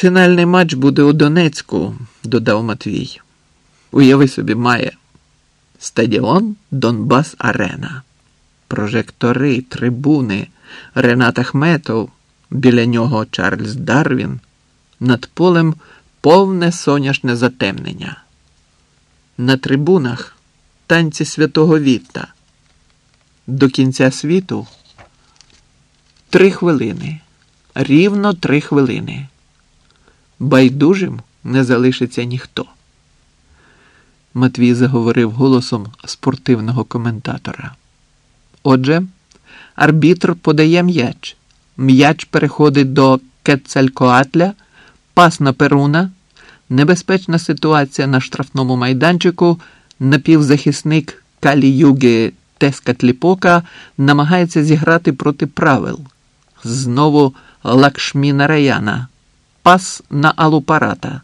Фінальний матч буде у Донецьку, додав Матвій. Уяви собі, має стадіон Донбас Арена, прожектори, трибуни, Ренат Ахметов, біля нього Чарльз Дарвін, над полем повне соняшне затемнення. На трибунах танці святого Вітта. До кінця світу три хвилини. Рівно три хвилини. Байдужим не залишиться ніхто. Матвій заговорив голосом спортивного коментатора. Отже, арбітр подає м'яч. М'яч переходить до Кецалькоатля, пас на Перуна, небезпечна ситуація на штрафному майданчику, напівзахисник Калі-Юги Тескатліпока намагається зіграти проти правил. Знову Лакшміна Раяна. Пас на Алупарата.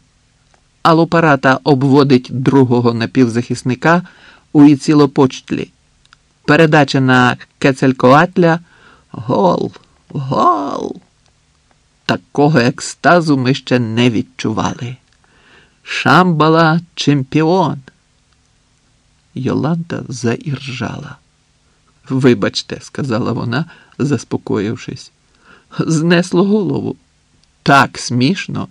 Алупарата обводить другого напівзахисника у Іцілопочтлі. Передача на Кецелькоатля. Гол, гол. Такого екстазу ми ще не відчували. Шамбала чемпіон. Йоланта заіржала. Вибачте, сказала вона, заспокоївшись. Знесло голову. Так смішно.